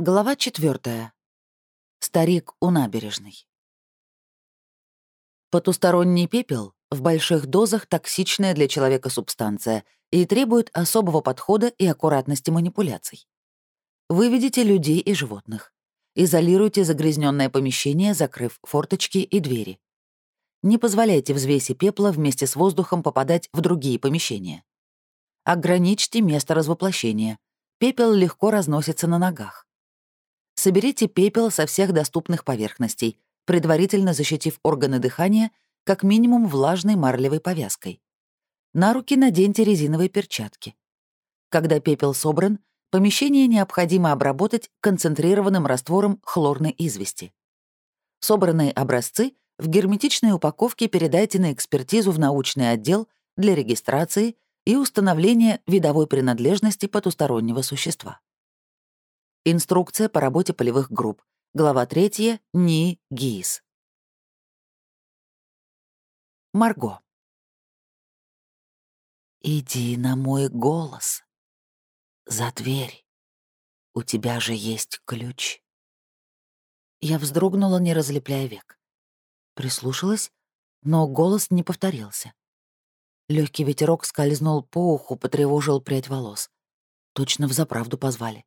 Глава четвертая. Старик у набережной. Потусторонний пепел в больших дозах токсичная для человека субстанция и требует особого подхода и аккуратности манипуляций. Выведите людей и животных. Изолируйте загрязненное помещение, закрыв форточки и двери. Не позволяйте взвеси пепла вместе с воздухом попадать в другие помещения. Ограничьте место развоплощения. Пепел легко разносится на ногах. Соберите пепел со всех доступных поверхностей, предварительно защитив органы дыхания как минимум влажной марлевой повязкой. На руки наденьте резиновые перчатки. Когда пепел собран, помещение необходимо обработать концентрированным раствором хлорной извести. Собранные образцы в герметичной упаковке передайте на экспертизу в научный отдел для регистрации и установления видовой принадлежности потустороннего существа. Инструкция по работе полевых групп. Глава 3. НИИ ГИИС. Марго. «Иди на мой голос. За дверь. У тебя же есть ключ». Я вздрогнула, не разлепляя век. Прислушалась, но голос не повторился. Легкий ветерок скользнул по уху, потревожил прядь волос. Точно в заправду позвали.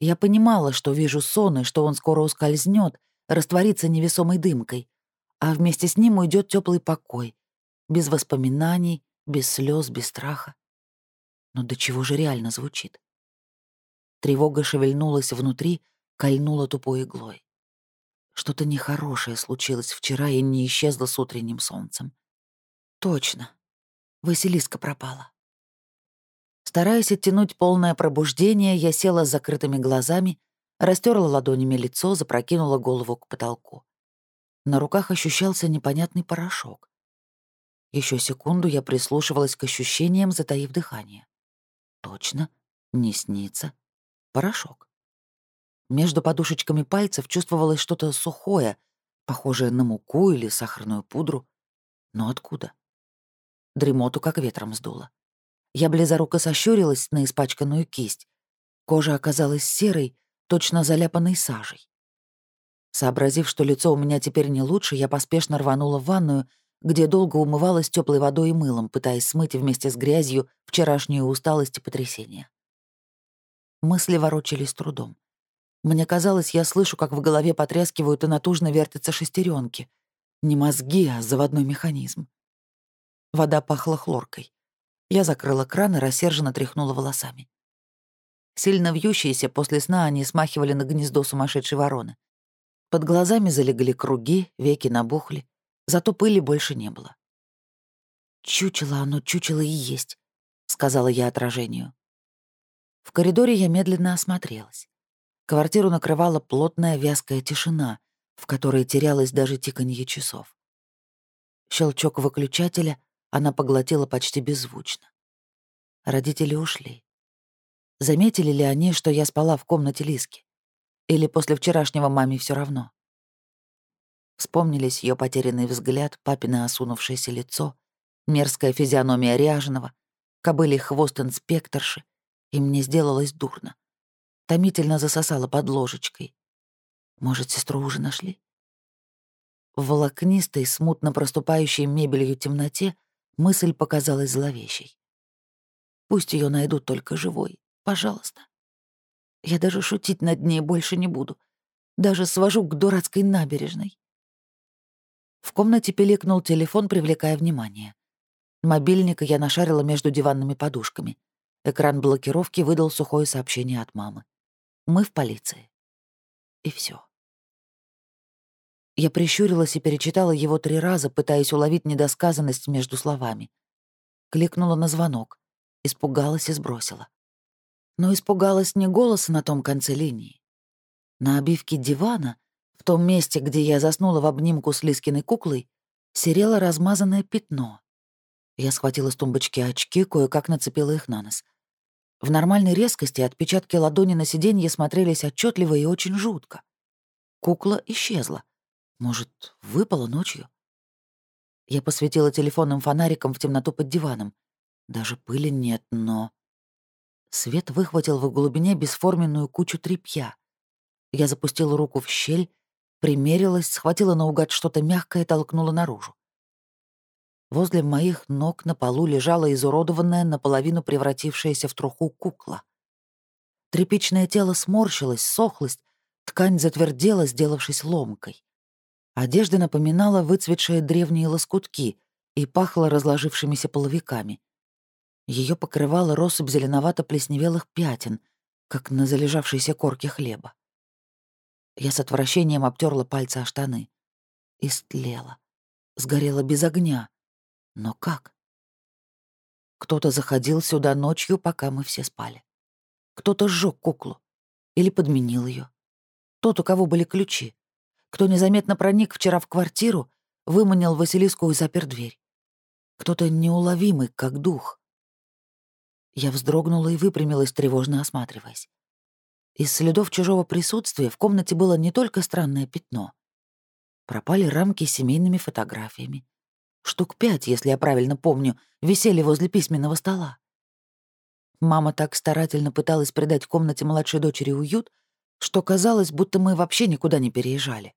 Я понимала, что вижу сон и что он скоро ускользнет, растворится невесомой дымкой, а вместе с ним уйдет теплый покой, без воспоминаний, без слез, без страха. Но до чего же реально звучит? Тревога шевельнулась внутри, кольнула тупой иглой. Что-то нехорошее случилось вчера и не исчезло с утренним солнцем. Точно. Василиска пропала. Стараясь оттянуть полное пробуждение, я села с закрытыми глазами, растерла ладонями лицо, запрокинула голову к потолку. На руках ощущался непонятный порошок. Еще секунду я прислушивалась к ощущениям, затаив дыхание. Точно, не снится. Порошок. Между подушечками пальцев чувствовалось что-то сухое, похожее на муку или сахарную пудру. Но откуда? Дремоту как ветром сдуло. Я близоруко сощурилась на испачканную кисть. Кожа оказалась серой, точно заляпанной сажей. Сообразив, что лицо у меня теперь не лучше, я поспешно рванула в ванную, где долго умывалась теплой водой и мылом, пытаясь смыть вместе с грязью вчерашнюю усталость и потрясение. Мысли ворочались трудом. Мне казалось, я слышу, как в голове потрескивают и натужно вертятся шестеренки. Не мозги, а заводной механизм. Вода пахла хлоркой. Я закрыла кран и рассерженно тряхнула волосами. Сильно вьющиеся после сна они смахивали на гнездо сумасшедшей вороны. Под глазами залегли круги, веки набухли, зато пыли больше не было. «Чучело оно, чучело и есть», — сказала я отражению. В коридоре я медленно осмотрелась. Квартиру накрывала плотная вязкая тишина, в которой терялось даже тиканье часов. Щелчок выключателя она поглотила почти беззвучно. Родители ушли. Заметили ли они, что я спала в комнате Лиски? Или после вчерашнего маме все равно? Вспомнились ее потерянный взгляд, папино осунувшееся лицо, мерзкая физиономия ряженого, кобылий хвост инспекторши, и мне сделалось дурно томительно засосала под ложечкой. Может, сестру уже нашли? В волокнистой, смутно проступающей мебелью темноте мысль показалась зловещей. Пусть ее найдут только живой, пожалуйста. Я даже шутить над ней больше не буду. Даже свожу к дурацкой набережной. В комнате пиликнул телефон, привлекая внимание. Мобильник я нашарила между диванными подушками. Экран блокировки выдал сухое сообщение от мамы. Мы в полиции. И все. Я прищурилась и перечитала его три раза, пытаясь уловить недосказанность между словами. Кликнула на звонок, испугалась и сбросила. Но испугалась не голоса на том конце линии. На обивке дивана, в том месте, где я заснула в обнимку с Лискиной куклой, серело размазанное пятно. Я схватила с тумбочки очки, кое-как нацепила их на нос — в нормальной резкости отпечатки ладони на сиденье смотрелись отчетливо и очень жутко. Кукла исчезла. Может, выпала ночью? Я посветила телефонным фонариком в темноту под диваном. Даже пыли нет, но... Свет выхватил в глубине бесформенную кучу тряпья, Я запустила руку в щель, примерилась, схватила наугад что-то мягкое и толкнула наружу. Возле моих ног на полу лежала изуродованная, наполовину превратившаяся в труху кукла. Тряпичное тело сморщилось, сохлось, ткань затвердела, сделавшись ломкой. Одежда напоминала выцветшие древние лоскутки и пахла разложившимися половиками. Ее покрывала россыпь зеленовато-плесневелых пятен, как на залежавшейся корке хлеба. Я с отвращением обтерла пальцы о штаны. Истлела. Сгорела без огня. Но как? Кто-то заходил сюда ночью, пока мы все спали. Кто-то сжег куклу. Или подменил ее. Тот, у кого были ключи. Кто незаметно проник вчера в квартиру, выманил Василиску и запер дверь. Кто-то неуловимый, как дух. Я вздрогнула и выпрямилась, тревожно осматриваясь. Из следов чужого присутствия в комнате было не только странное пятно. Пропали рамки с семейными фотографиями. Штук пять, если я правильно помню, висели возле письменного стола. Мама так старательно пыталась придать комнате младшей дочери уют, что казалось, будто мы вообще никуда не переезжали.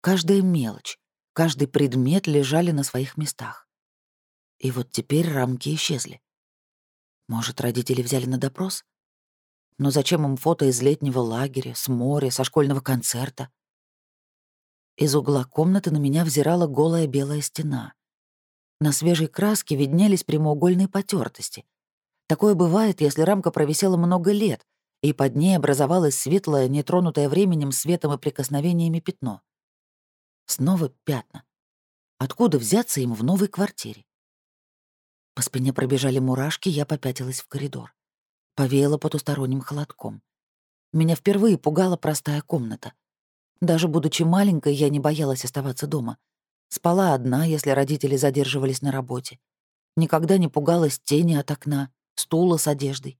Каждая мелочь, каждый предмет лежали на своих местах. И вот теперь рамки исчезли. Может, родители взяли на допрос? Но зачем им фото из летнего лагеря, с моря, со школьного концерта? Из угла комнаты на меня взирала голая белая стена. На свежей краске виднелись прямоугольные потертости. Такое бывает, если рамка провисела много лет, и под ней образовалось светлое, нетронутое временем светом и прикосновениями пятно. Снова пятна. Откуда взяться им в новой квартире? По спине пробежали мурашки, я попятилась в коридор. Повеяло потусторонним холодком. Меня впервые пугала простая комната. Даже будучи маленькой, я не боялась оставаться дома — Спала одна, если родители задерживались на работе. Никогда не пугалась тени от окна, стула с одеждой.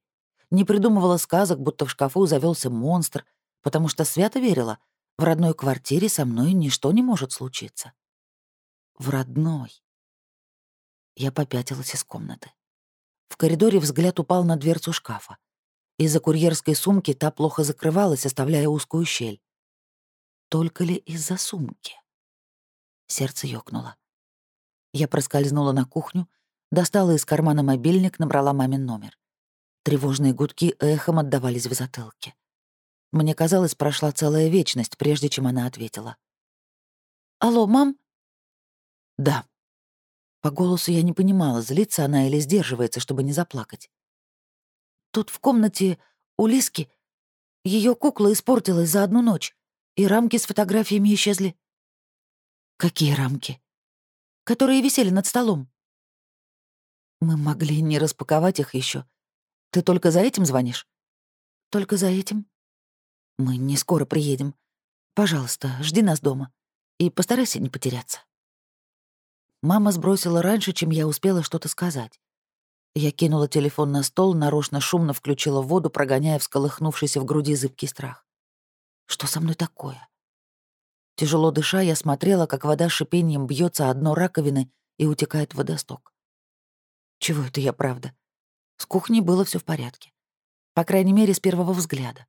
Не придумывала сказок, будто в шкафу завелся монстр, потому что свято верила, в родной квартире со мной ничто не может случиться. В родной. Я попятилась из комнаты. В коридоре взгляд упал на дверцу шкафа. Из-за курьерской сумки та плохо закрывалась, оставляя узкую щель. Только ли из-за сумки? Сердце ёкнуло. Я проскользнула на кухню, достала из кармана мобильник, набрала мамин номер. Тревожные гудки эхом отдавались в затылке. Мне казалось, прошла целая вечность, прежде чем она ответила. «Алло, мам?» «Да». По голосу я не понимала, злится она или сдерживается, чтобы не заплакать. «Тут в комнате у Лиски ее кукла испортилась за одну ночь, и рамки с фотографиями исчезли. «Какие рамки?» «Которые висели над столом». «Мы могли не распаковать их еще. Ты только за этим звонишь?» «Только за этим?» «Мы не скоро приедем. Пожалуйста, жди нас дома. И постарайся не потеряться». Мама сбросила раньше, чем я успела что-то сказать. Я кинула телефон на стол, нарочно шумно включила воду, прогоняя всколыхнувшийся в груди зыбкий страх. Что со мной такое? Тяжело дыша, я смотрела, как вода шипением бьется о дно раковины и утекает в водосток. Чего это я, правда? С кухней было все в порядке. По крайней мере, с первого взгляда.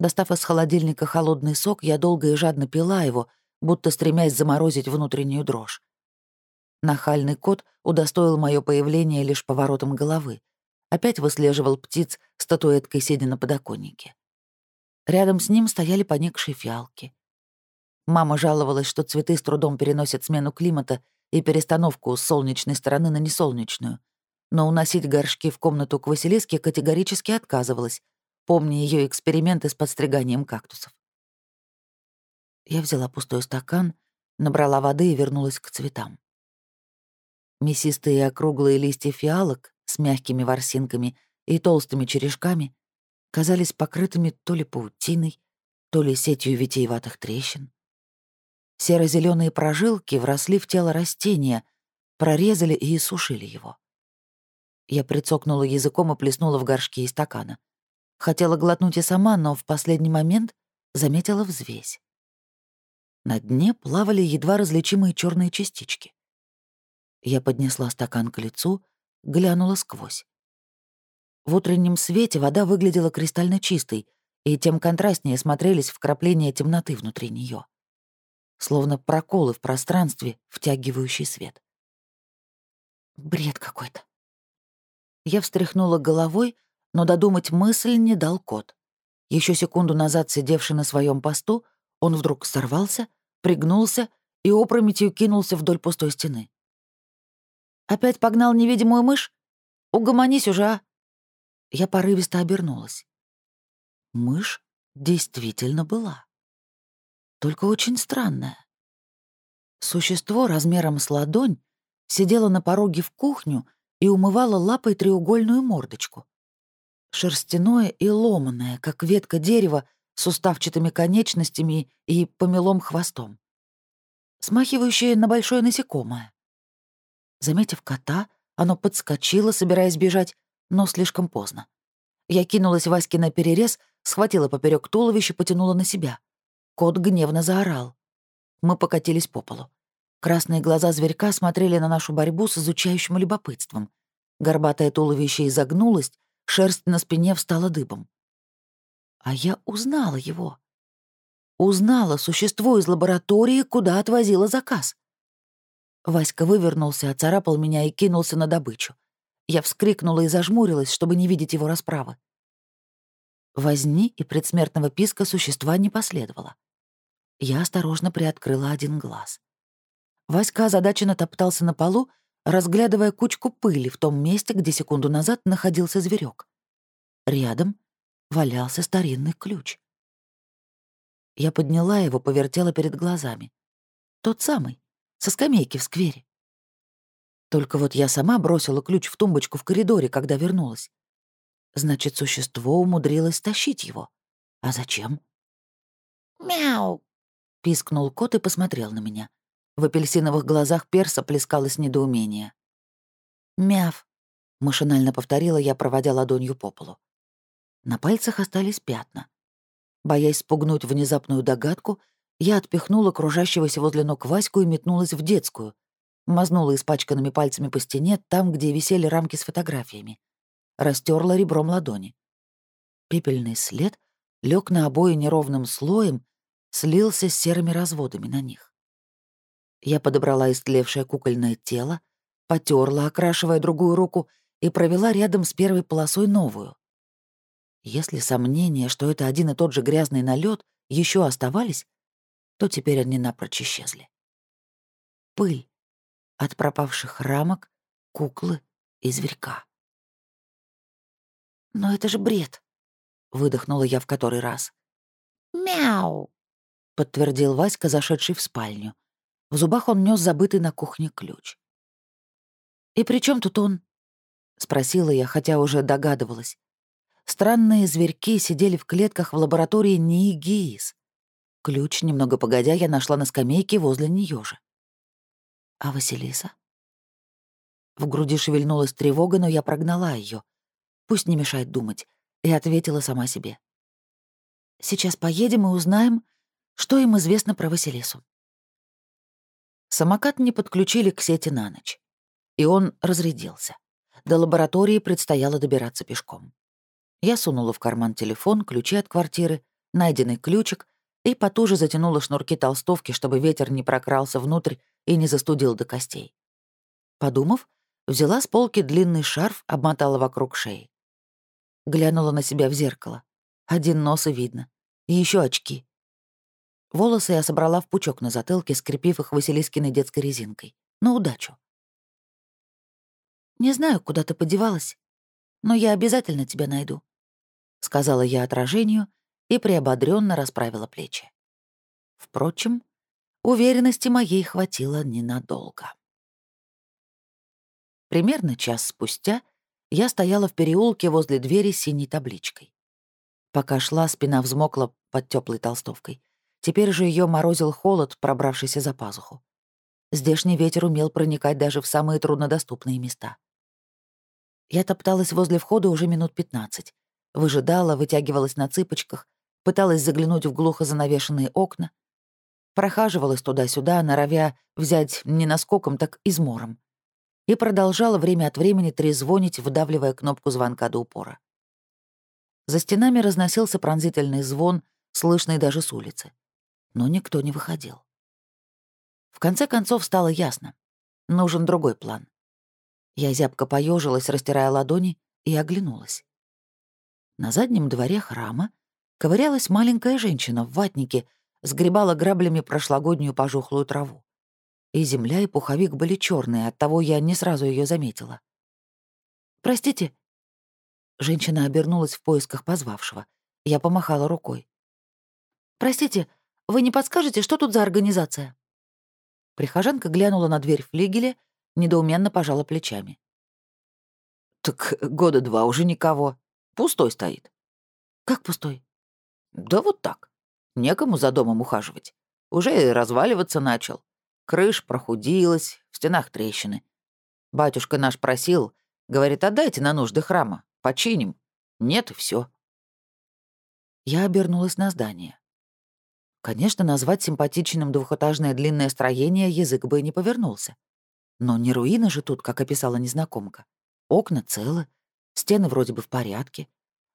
Достав из холодильника холодный сок, я долго и жадно пила его, будто стремясь заморозить внутреннюю дрожь. Нахальный кот удостоил мое появление лишь поворотом головы. Опять выслеживал птиц статуэткой, сидя на подоконнике. Рядом с ним стояли поникшие фиалки. Мама жаловалась, что цветы с трудом переносят смену климата и перестановку с солнечной стороны на несолнечную. Но уносить горшки в комнату к Василиске категорически отказывалась, помня ее эксперименты с подстриганием кактусов. Я взяла пустой стакан, набрала воды и вернулась к цветам. Мясистые округлые листья фиалок с мягкими ворсинками и толстыми черешками казались покрытыми то ли паутиной, то ли сетью витиеватых трещин. серо зеленые прожилки вросли в тело растения, прорезали и иссушили его. Я прицокнула языком и плеснула в горшки из стакана. Хотела глотнуть и сама, но в последний момент заметила взвесь. На дне плавали едва различимые черные частички. Я поднесла стакан к лицу, глянула сквозь. В утреннем свете вода выглядела кристально чистой, и тем контрастнее смотрелись вкрапления темноты внутри нее, словно проколы в пространстве, втягивающий свет. Бред какой-то. Я встряхнула головой, но додумать мысль не дал кот. Еще секунду назад сидевший на своем посту, он вдруг сорвался, пригнулся и опрометью кинулся вдоль пустой стены. «Опять погнал невидимую мышь? Угомонись уже, а!» Я порывисто обернулась. Мышь действительно была. Только очень странная. Существо размером с ладонь сидело на пороге в кухню и умывало лапой треугольную мордочку. Шерстяное и ломаное, как ветка дерева, с уставчатыми конечностями и помелом хвостом. Смахивающее на большое насекомое. Заметив кота, оно подскочило, собираясь бежать, но слишком поздно. Я кинулась Ваське на перерез, схватила поперек туловища, потянула на себя. Кот гневно заорал. Мы покатились по полу. Красные глаза зверька смотрели на нашу борьбу с изучающим любопытством. Горбатое туловище изогнулось, шерсть на спине встала дыбом. А я узнала его. Узнала существо из лаборатории, куда отвозила заказ. Васька вывернулся, оцарапал меня и кинулся на добычу. Я вскрикнула и зажмурилась, чтобы не видеть его расправы. Возни и предсмертного писка существа не последовало. Я осторожно приоткрыла один глаз. Васька озадаченно топтался на полу, разглядывая кучку пыли в том месте, где секунду назад находился зверек. Рядом валялся старинный ключ. Я подняла его, повертела перед глазами. Тот самый, со скамейки в сквере. Только вот я сама бросила ключ в тумбочку в коридоре, когда вернулась. Значит, существо умудрилось тащить его. А зачем? «Мяу!» — пискнул кот и посмотрел на меня. В апельсиновых глазах перса плескалось недоумение. «Мяв», — машинально повторила я, проводя ладонью по полу. На пальцах остались пятна. Боясь спугнуть внезапную догадку, я отпихнула кружащегося возле ног Ваську и метнулась в детскую. Мазнула испачканными пальцами по стене там, где висели рамки с фотографиями. Растерла ребром ладони. Пепельный след лег на обои неровным слоем, слился с серыми разводами на них. Я подобрала истлевшее кукольное тело, потерла, окрашивая другую руку, и провела рядом с первой полосой новую. Если сомнения, что это один и тот же грязный налет, еще оставались, то теперь они напрочь исчезли. Пыль от пропавших рамок, куклы и зверька. «Но это же бред!» — выдохнула я в который раз. «Мяу!» — подтвердил Васька, зашедший в спальню. В зубах он нес забытый на кухне ключ. «И при чем тут он?» — спросила я, хотя уже догадывалась. Странные зверьки сидели в клетках в лаборатории НИИГИИС. Ключ, немного погодя, я нашла на скамейке возле нее же. «А Василиса?» В груди шевельнулась тревога, но я прогнала ее. Пусть не мешает думать, и ответила сама себе. «Сейчас поедем и узнаем, что им известно про Василису». Самокат не подключили к сети на ночь. И он разрядился. До лаборатории предстояло добираться пешком. Я сунула в карман телефон, ключи от квартиры, найденный ключик и потуже затянула шнурки толстовки, чтобы ветер не прокрался внутрь и не застудил до костей. Подумав, взяла с полки длинный шарф, обмотала вокруг шеи. Глянула на себя в зеркало. Один нос и видно. И еще очки. Волосы я собрала в пучок на затылке, скрепив их Василискиной детской резинкой. На удачу. «Не знаю, куда ты подевалась, но я обязательно тебя найду», — сказала я отражению и приободренно расправила плечи. Впрочем, уверенности моей хватило ненадолго. Примерно час спустя я стояла в переулке возле двери с синей табличкой. Пока шла, спина взмокла под теплой толстовкой. Теперь же ее морозил холод, пробравшийся за пазуху. Здешний ветер умел проникать даже в самые труднодоступные места. Я топталась возле входа уже минут пятнадцать. Выжидала, вытягивалась на цыпочках, пыталась заглянуть в глухо занавешенные окна. Прохаживалась туда-сюда, норовя взять не наскоком, так измором. И продолжала время от времени трезвонить, выдавливая кнопку звонка до упора. За стенами разносился пронзительный звон, слышный даже с улицы. Но никто не выходил. В конце концов стало ясно. Нужен другой план. Я зябко поежилась, растирая ладони, и оглянулась. На заднем дворе храма ковырялась маленькая женщина в ватнике, сгребала граблями прошлогоднюю пожухлую траву. И земля, и пуховик были черные, оттого я не сразу ее заметила. «Простите». Женщина обернулась в поисках позвавшего. Я помахала рукой. «Простите, вы не подскажете, что тут за организация?» Прихожанка глянула на дверь флигеля, недоуменно пожала плечами. «Так года два уже никого. Пустой стоит». «Как пустой?» «Да вот так. Некому за домом ухаживать. Уже и разваливаться начал. Крыш прохудилась, в стенах трещины. Батюшка наш просил, говорит, отдайте на нужды храма, починим. Нет, и все. Я обернулась на здание. Конечно, назвать симпатичным двухэтажное длинное строение язык бы и не повернулся. Но не руины же тут, как описала незнакомка. Окна целы, стены вроде бы в порядке.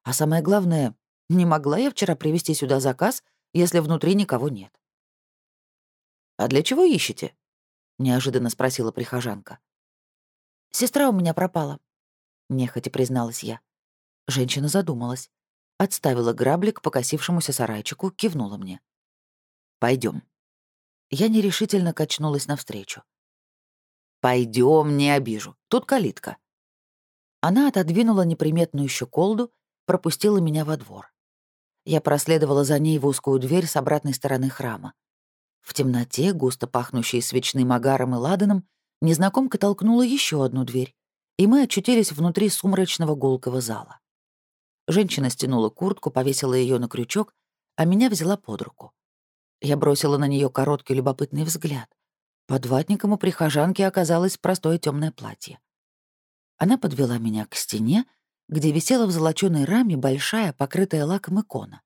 А самое главное, не могла я вчера привезти сюда заказ, если внутри никого нет. «А для чего ищете?» — неожиданно спросила прихожанка. «Сестра у меня пропала», — нехотя призналась я. Женщина задумалась. Отставила грабли к покосившемуся сарайчику, кивнула мне. Пойдем. Я нерешительно качнулась навстречу. Пойдем, не обижу. Тут калитка. Она отодвинула неприметную щеколду, пропустила меня во двор. Я проследовала за ней в узкую дверь с обратной стороны храма. В темноте, густо пахнущей свечным агаром и ладаном, незнакомка толкнула еще одну дверь, и мы очутились внутри сумрачного гулкого зала. Женщина стянула куртку, повесила ее на крючок, а меня взяла под руку. Я бросила на нее короткий любопытный взгляд. Под ватником у прихожанки оказалось простое темное платье. Она подвела меня к стене, где висела в золочёной раме большая, покрытая лаком икона.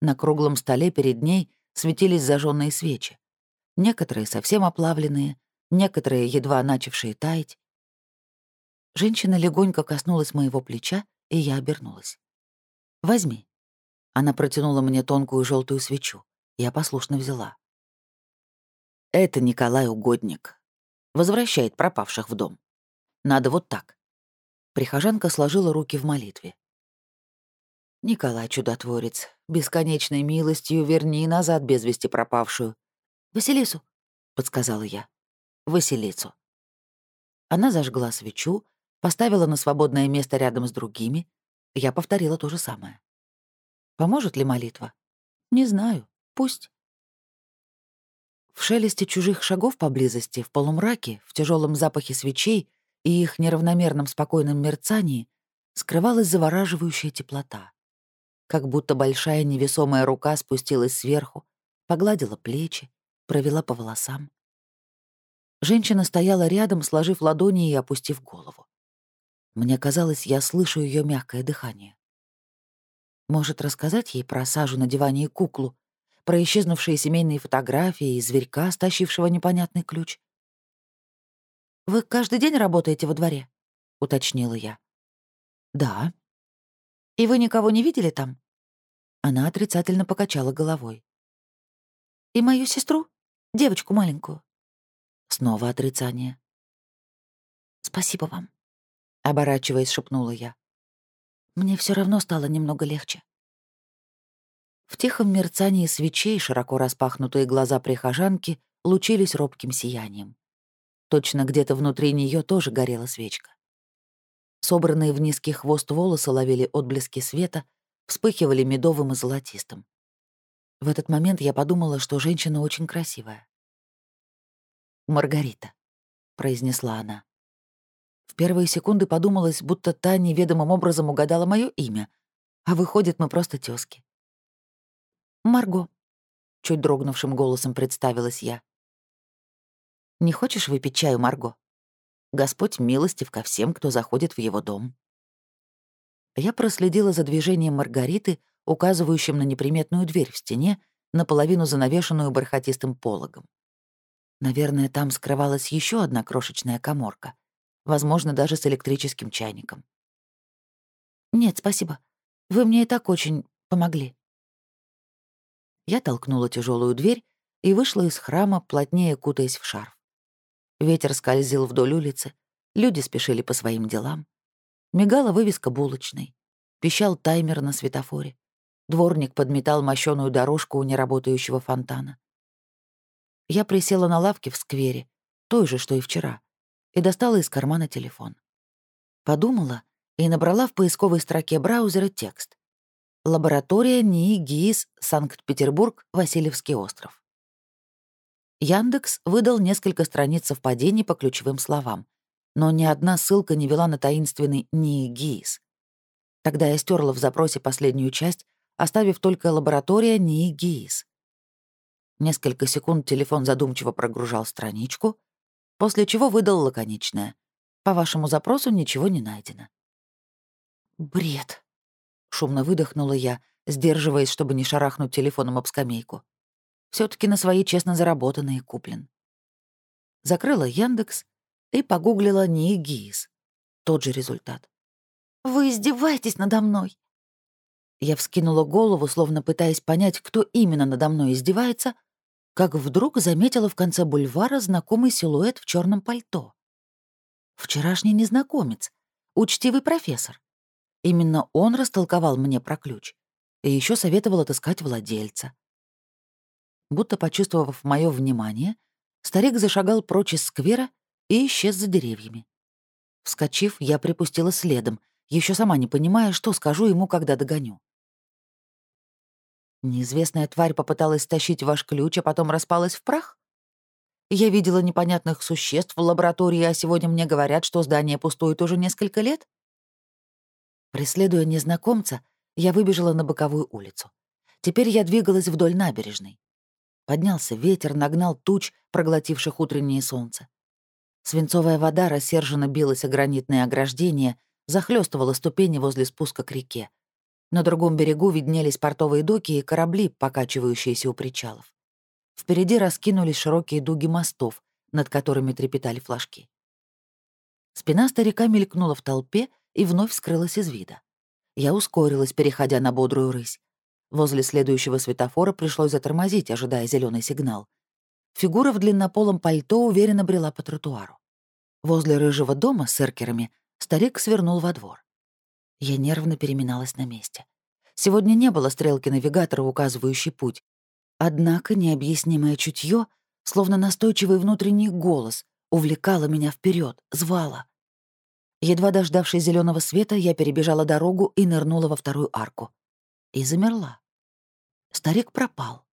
На круглом столе перед ней светились зажженные свечи. Некоторые совсем оплавленные, некоторые едва начавшие таять. Женщина легонько коснулась моего плеча, и я обернулась. «Возьми». Она протянула мне тонкую желтую свечу. Я послушно взяла. «Это Николай Угодник. Возвращает пропавших в дом. Надо вот так». Прихожанка сложила руки в молитве. «Николай Чудотворец, бесконечной милостью верни назад без вести пропавшую. Василису», — подсказала я. «Василицу». Она зажгла свечу, поставила на свободное место рядом с другими. Я повторила то же самое. Поможет ли молитва? Не знаю. Пусть. В шелесте чужих шагов поблизости, в полумраке, в тяжелом запахе свечей и их неравномерном спокойном мерцании скрывалась завораживающая теплота. Как будто большая невесомая рука спустилась сверху, погладила плечи, провела по волосам. Женщина стояла рядом, сложив ладони и опустив голову. Мне казалось, я слышу ее мягкое дыхание. Может, рассказать ей про сажу на диване и куклу, про исчезнувшие семейные фотографии и зверька, стащившего непонятный ключ. «Вы каждый день работаете во дворе?» — уточнила я. «Да». «И вы никого не видели там?» Она отрицательно покачала головой. «И мою сестру? Девочку маленькую?» Снова отрицание. «Спасибо вам», — оборачиваясь, шепнула я. «Мне все равно стало немного легче». В тихом мерцании свечей широко распахнутые глаза прихожанки лучились робким сиянием. Точно где-то внутри нее тоже горела свечка. Собранные в низкий хвост волосы ловили отблески света, вспыхивали медовым и золотистым. В этот момент я подумала, что женщина очень красивая. «Маргарита», — произнесла она. В первые секунды подумалось, будто та неведомым образом угадала мое имя, а выходит, мы просто тёзки. «Марго», — чуть дрогнувшим голосом представилась я. «Не хочешь выпить чаю, Марго? Господь милостив ко всем, кто заходит в его дом». Я проследила за движением Маргариты, указывающим на неприметную дверь в стене, наполовину занавешенную бархатистым пологом. Наверное, там скрывалась еще одна крошечная коморка, возможно, даже с электрическим чайником. «Нет, спасибо. Вы мне и так очень помогли». Я толкнула тяжелую дверь и вышла из храма, плотнее кутаясь в шарф. Ветер скользил вдоль улицы, люди спешили по своим делам. Мигала вывеска булочной, пищал таймер на светофоре. Дворник подметал мощеную дорожку у неработающего фонтана. Я присела на лавке в сквере, той же, что и вчера, и достала из кармана телефон. Подумала и набрала в поисковой строке браузера текст. Лаборатория НИИ ГИИС, Санкт-Петербург, Васильевский остров. Яндекс выдал несколько страниц совпадений по ключевым словам, но ни одна ссылка не вела на таинственный НИИ ГИИС. Тогда я стерла в запросе последнюю часть оставив только лаборатория НИИ ГИИС. Несколько секунд телефон задумчиво прогружал страничку, после чего выдал лаконичное. «По вашему запросу ничего не найдено». «Бред!» — шумно выдохнула я, сдерживаясь, чтобы не шарахнуть телефоном об скамейку. все таки на свои честно заработанные куплен. Закрыла Яндекс и погуглила НИИ ГИИС. Тот же результат. «Вы издеваетесь надо мной!» Я вскинула голову, словно пытаясь понять, кто именно надо мной издевается, как вдруг заметила в конце бульвара знакомый силуэт в черном пальто. Вчерашний незнакомец, учтивый профессор. Именно он растолковал мне про ключ и еще советовал отыскать владельца. Будто почувствовав мое внимание, старик зашагал прочь из сквера и исчез за деревьями. Вскочив, я припустила следом, еще сама не понимая, что скажу ему, когда догоню. Неизвестная тварь попыталась стащить ваш ключ, а потом распалась в прах? Я видела непонятных существ в лаборатории, а сегодня мне говорят, что здание пустует уже несколько лет? Преследуя незнакомца, я выбежала на боковую улицу. Теперь я двигалась вдоль набережной. Поднялся ветер, нагнал туч, проглотивших утреннее солнце. Свинцовая вода рассерженно билась о гранитное ограждение, захлестывала ступени возле спуска к реке. На другом берегу виднелись портовые доки и корабли, покачивающиеся у причалов. Впереди раскинулись широкие дуги мостов, над которыми трепетали флажки. Спина старика мелькнула в толпе и вновь скрылась из вида. Я ускорилась, переходя на бодрую рысь. Возле следующего светофора пришлось затормозить, ожидая зеленый сигнал. Фигура в длиннополом пальто уверенно брела по тротуару. Возле рыжего дома с эркерами старик свернул во двор. Я нервно переминалась на месте. Сегодня не было стрелки навигатора, указывающей путь. Однако необъяснимое чутье, словно настойчивый внутренний голос, увлекало меня вперед, звало. Едва дождавшись зеленого света, я перебежала дорогу и нырнула во вторую арку. И замерла. Старик пропал.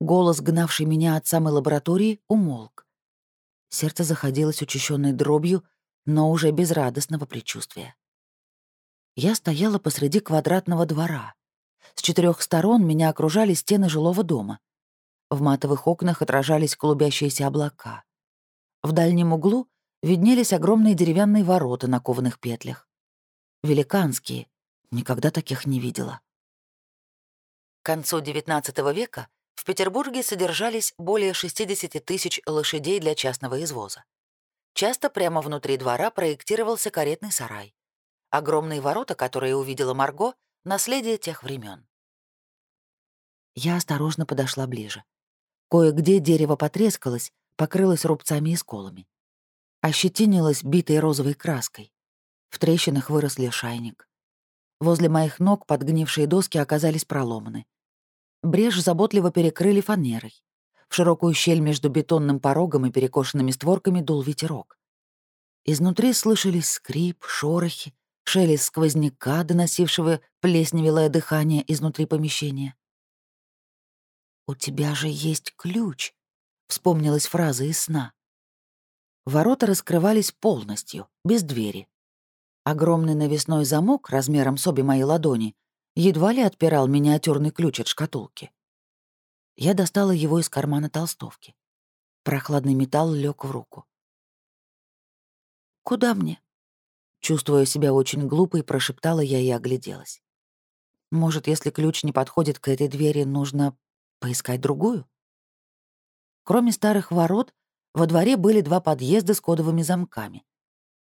Голос, гнавший меня от самой лаборатории, умолк. Сердце заходилось учащенной дробью, но уже без радостного предчувствия. Я стояла посреди квадратного двора. С четырех сторон меня окружали стены жилого дома. В матовых окнах отражались клубящиеся облака. В дальнем углу виднелись огромные деревянные ворота на кованых петлях. Великанские. Никогда таких не видела. К концу XIX века в Петербурге содержались более 60 тысяч лошадей для частного извоза. Часто прямо внутри двора проектировался каретный сарай. Огромные ворота, которые увидела Марго, — наследие тех времен. Я осторожно подошла ближе. Кое-где дерево потрескалось, покрылось рубцами и сколами. Ощетинилось битой розовой краской. В трещинах вырос лишайник. Возле моих ног подгнившие доски оказались проломаны. Брешь заботливо перекрыли фанерой. В широкую щель между бетонным порогом и перекошенными створками дул ветерок. Изнутри слышались скрип, шорохи, шелест сквозняка, доносившего плесневелое дыхание изнутри помещения. «У тебя же есть ключ», — вспомнилась фраза из сна. Ворота раскрывались полностью, без двери. Огромный навесной замок размером с обе мои ладони едва ли отпирал миниатюрный ключ от шкатулки. Я достала его из кармана толстовки. Прохладный металл лег в руку. «Куда мне?» Чувствуя себя очень глупой, прошептала я и огляделась. Может, если ключ не подходит к этой двери, нужно поискать другую? Кроме старых ворот, во дворе были два подъезда с кодовыми замками.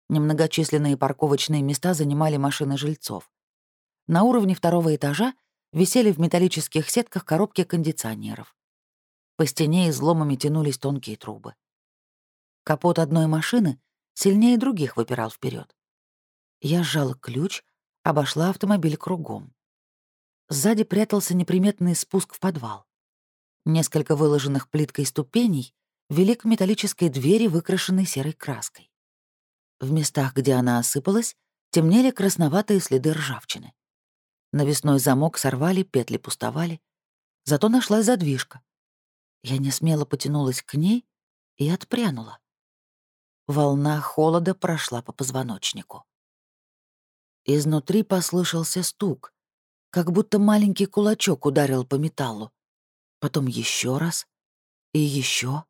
Немногочисленные парковочные места занимали машины жильцов. на уровне второго этажа висели в металлических сетках коробки кондиционеров. По стене изломами тянулись тонкие трубы. Капот одной машины сильнее других выпирал вперед. Я сжала ключ, обошла автомобиль кругом. Сзади прятался неприметный спуск в подвал. Несколько выложенных плиткой ступеней вели к металлической двери, выкрашенной серой краской. В местах, где она осыпалась, темнели красноватые следы ржавчины. Навесной замок сорвали, петли пустовали. Зато нашлась задвижка. Я не смело потянулась к ней и отпрянула. Волна холода прошла по позвоночнику. Изнутри послышался стук, как будто маленький кулачок ударил по металлу. Потом еще раз и еще.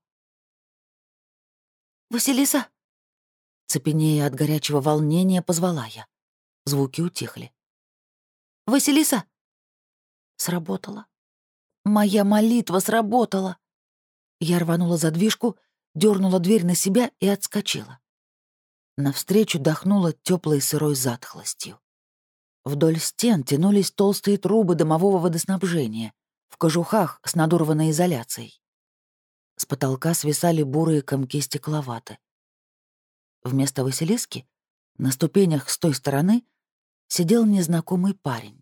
«Василиса!» Цепенея от горячего волнения, позвала я. Звуки утихли. «Василиса!» Сработало. Моя молитва сработала. Я рванула задвижку, дернула дверь на себя и отскочила. Навстречу дохнула теплой сырой затхлостью. Вдоль стен тянулись толстые трубы домового водоснабжения, в кожухах с надорванной изоляцией. С потолка свисали бурые комки стекловаты. Вместо Василиски на ступенях с той стороны сидел незнакомый парень.